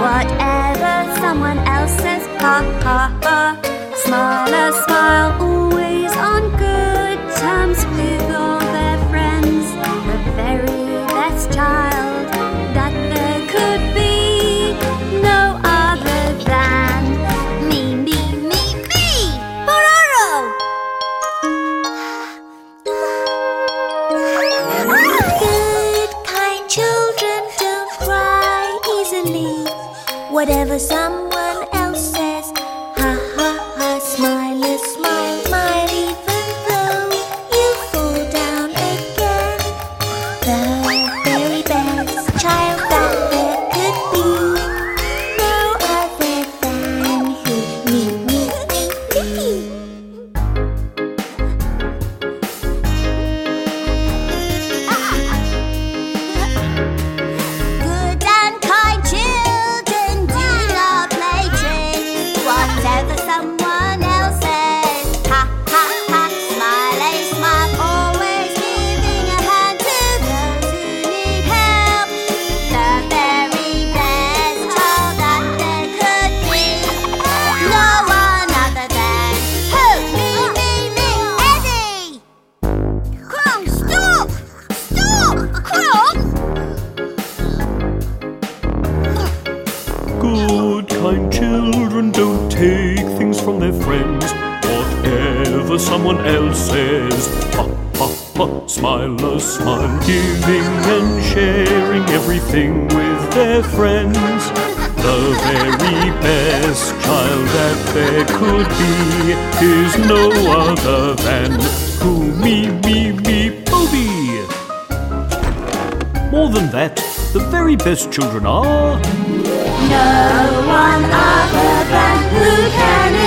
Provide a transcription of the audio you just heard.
Whatever someone else says, ha ha ha. Smile a smile, always on Whatever someone Kind children don't take things from their friends. Whatever someone else says, ha ha ha, smile a smile, giving and sharing everything with their friends. The very best child that there could be is no other than who me me me Bobby. More than that, the very best children are. No one other than who can